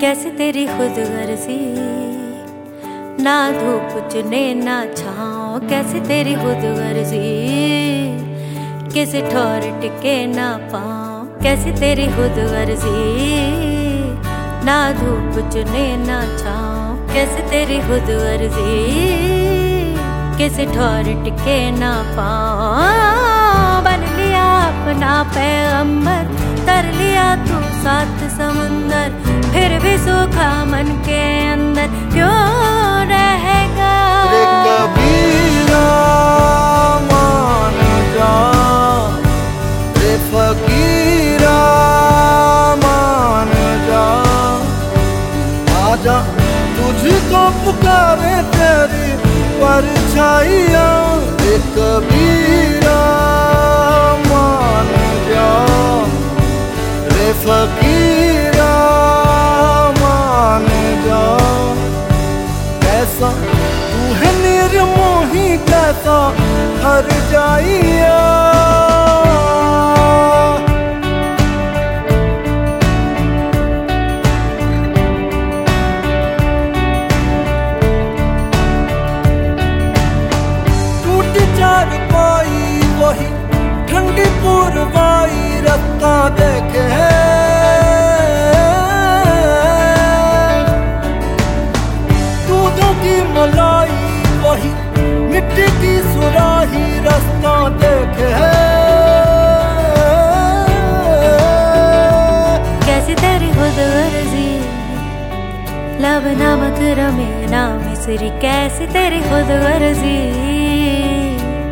कैसे तेरी खुद गर्जी? ना धूप चुने, ना छाओ कैसे तेरी खुद गर्जी? किसी ठोर टिके ना पाओ कैसे तेरी खुद गर्जी? ना धूप चुने, ना छाओ कैसे तेरी खुद गर्जी? किसी ठोर टिके ना पाओ बन लिया अपना पैगंबर, तर लिया तू सात समुंदर। सूखा मन के अंदर क्यों रहेगा? कबीरा मान जा। मान जा। तुझको पुकारे तेरी परछाइया। कबीरा कैसा हर जाइया। टूट चार पाई वही ठंडी पुरवाई रत्ता देखे दूधों रमे ना मिसरी कैसी तेरी खुद गर्जी?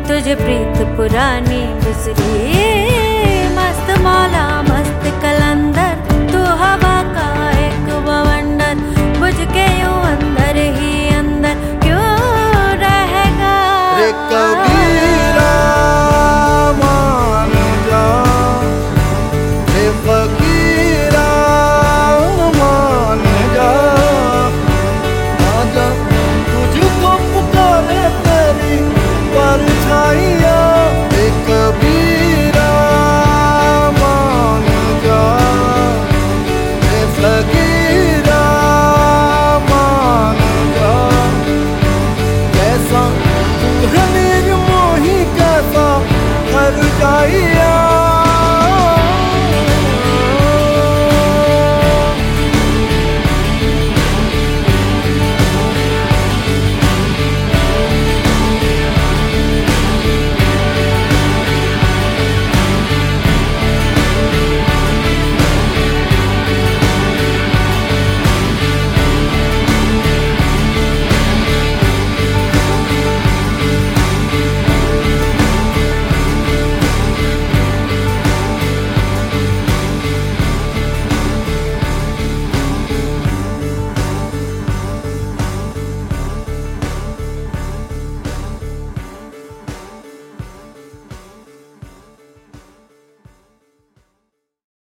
तुझे प्रीत पुरानी बिसरी मस्त मौला